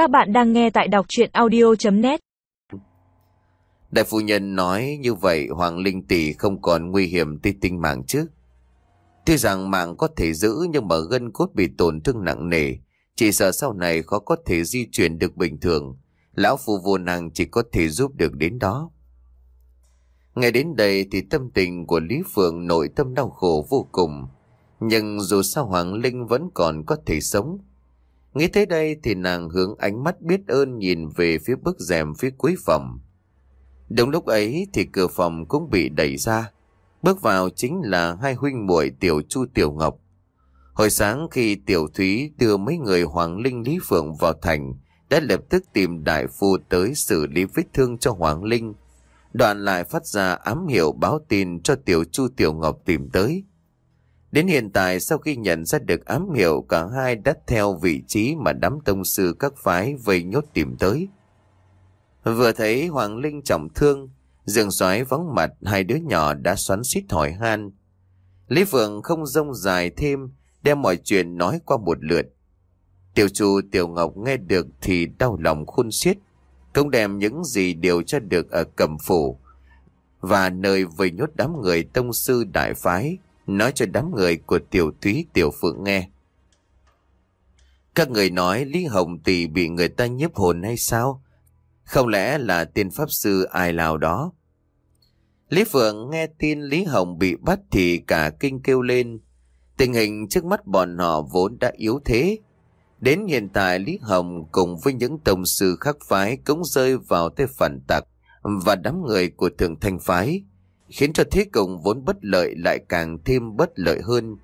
Các bạn đang nghe tại đọc chuyện audio.net Đại phu nhân nói như vậy, Hoàng Linh Tỷ không còn nguy hiểm tới tính mạng chứ. Tuy rằng mạng có thể giữ, nhưng mà gân cốt bị tổn thương nặng nề. Chỉ sợ sau này khó có thể di chuyển được bình thường. Lão phu vô năng chỉ có thể giúp được đến đó. nghe đến đây thì tâm tình của Lý Phượng nội tâm đau khổ vô cùng. Nhưng dù sao Hoàng Linh vẫn còn có thể sống. Nghĩ tới đây thì nàng hướng ánh mắt biết ơn nhìn về phía bức rèm phía cuối phòng. Đúng lúc ấy thì cửa phòng cũng bị đẩy ra. Bước vào chính là hai huynh muội Tiểu Chu Tiểu Ngọc. Hồi sáng khi Tiểu Thúy đưa mấy người Hoàng Linh Lý Phượng vào thành, đã lập tức tìm đại phu tới xử lý vết thương cho Hoàng Linh. Đoạn lại phát ra ám hiệu báo tin cho Tiểu Chu Tiểu Ngọc tìm tới. Đến hiện tại sau khi nhận ra được ám hiệu cả hai đã theo vị trí mà đám tông sư các phái vây nhốt tìm tới. Vừa thấy Hoàng Linh trọng thương, Dương soái vắng mặt hai đứa nhỏ đã xoắn xít hỏi han. Lý Phượng không rông dài thêm, đem mọi chuyện nói qua một lượt. Tiểu chủ Tiểu Ngọc nghe được thì đau lòng khôn xiết, không đem những gì điều tra được ở cầm phủ và nơi vây nhốt đám người tông sư đại phái nói cho đám người của Tiểu Thúy Tiểu Phượng nghe. Các người nói Lý Hồng Tỷ bị người ta nhiếp hồn hay sao? Không lẽ là tiên pháp sư ai nào đó? Lý Phượng nghe tin Lý Hồng bị bắt thì cả kinh kêu lên. Tình hình trước mắt bọn họ vốn đã yếu thế. Đến hiện tại Lý Hồng cùng với những tổng sư khắc phái cũng rơi vào tay phản tặc và đám người của thượng thanh phái, khiến cho thế cục vốn bất lợi lại càng thêm bất lợi hơn.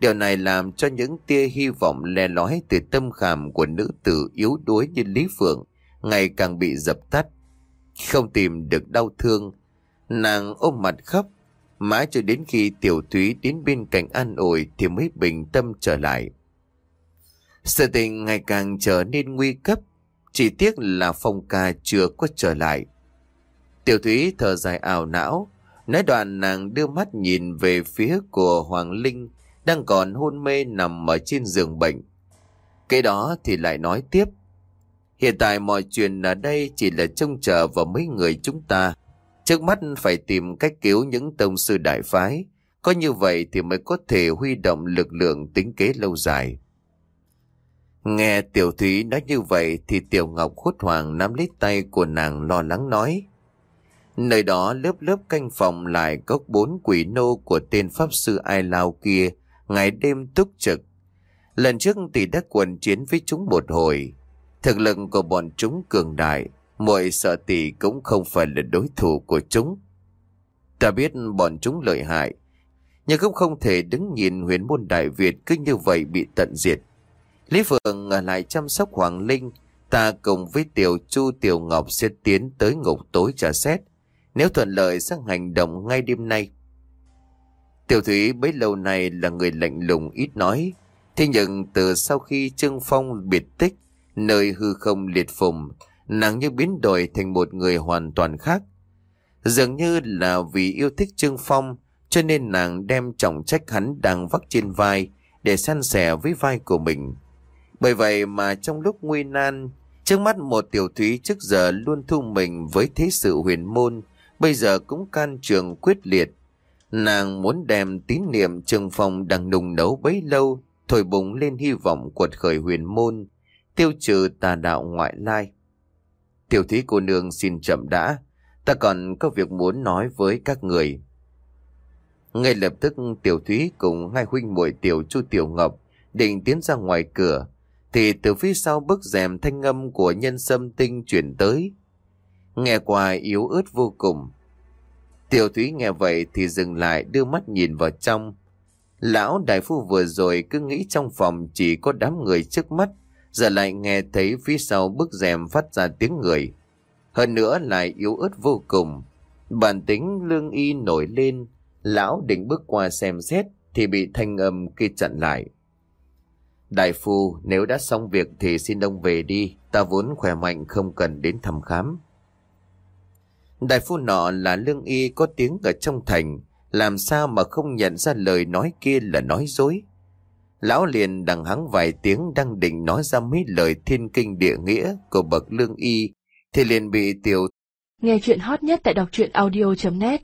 Điều này làm cho những tia hy vọng le lói từ tâm khảm của nữ tử yếu đuối như Lý Phượng ngày càng bị dập tắt. Không tìm được đau thương, nàng ôm mặt khóc, mãi cho đến khi tiểu thúy đến bên cạnh an ủi thì mới bình tâm trở lại. Sự tình ngày càng trở nên nguy cấp, chỉ tiếc là phong ca chưa có trở lại. Tiểu thúy thở dài ảo não, nói đoạn nàng đưa mắt nhìn về phía của Hoàng Linh, đang còn hôn mê nằm ở trên giường bệnh. Cái đó thì lại nói tiếp. Hiện tại mọi chuyện ở đây chỉ là trông chờ vào mấy người chúng ta. Trước mắt phải tìm cách cứu những tông sư đại phái. Có như vậy thì mới có thể huy động lực lượng tính kế lâu dài. Nghe Tiểu Thúy nói như vậy thì Tiểu Ngọc hốt hoảng nắm lấy tay của nàng lo lắng nói. Nơi đó lớp lớp canh phòng lại có bốn quỷ nô của tên Pháp Sư Ai Lao kia ngày đêm túc trực. Lần trước tỷ đã quần chiến với chúng một hồi. Thực lực của bọn chúng cường đại, mọi sợ tỷ cũng không phải là đối thủ của chúng. Ta biết bọn chúng lợi hại, nhưng cũng không thể đứng nhìn huyền môn Đại Việt cứ như vậy bị tận diệt. Lý Phượng ở lại chăm sóc Hoàng Linh, ta cùng với Tiểu Chu Tiểu Ngọc sẽ tiến tới ngục tối trả xét, nếu thuận lợi sẽ hành động ngay đêm nay. Tiểu Thúy bấy lâu nay là người lạnh lùng ít nói, thế nhưng từ sau khi Trương Phong biệt tích, nơi hư không liệt phùng, nàng như biến đổi thành một người hoàn toàn khác. Dường như là vì yêu thích Trương Phong, cho nên nàng đem trọng trách hắn đang vắt trên vai để san sẻ với vai của mình. Bởi vậy mà trong lúc nguy nan, trước mắt một tiểu thúy trước giờ luôn thu mình với thế sự huyền môn, bây giờ cũng can trường quyết liệt. Nàng muốn đem tín niệm trường phòng đang nùng nấu bấy lâu, thổi bùng lên hy vọng quật khởi huyền môn, tiêu trừ tà đạo ngoại lai. Tiểu thí cô nương xin chậm đã, ta còn có việc muốn nói với các người. Ngay lập tức tiểu thúy cùng hai huynh muội tiểu chu tiểu ngọc định tiến ra ngoài cửa, thì từ phía sau bức rèm thanh âm của nhân sâm tinh chuyển tới. Nghe qua yếu ớt vô cùng. Tiểu thúy nghe vậy thì dừng lại đưa mắt nhìn vào trong. Lão đại phu vừa rồi cứ nghĩ trong phòng chỉ có đám người trước mắt, giờ lại nghe thấy phía sau bức rèm phát ra tiếng người. Hơn nữa lại yếu ớt vô cùng. Bản tính lương y nổi lên, lão định bước qua xem xét thì bị thanh âm kia chặn lại. Đại phu, nếu đã xong việc thì xin ông về đi, ta vốn khỏe mạnh không cần đến thăm khám. Đại phu nọ là lương y có tiếng ở trong thành, làm sao mà không nhận ra lời nói kia là nói dối. Lão liền đằng hắng vài tiếng đang định nói ra mấy lời thiên kinh địa nghĩa của bậc lương y, thì liền bị tiểu Nghe chuyện hot nhất tại đọc truyện audio.net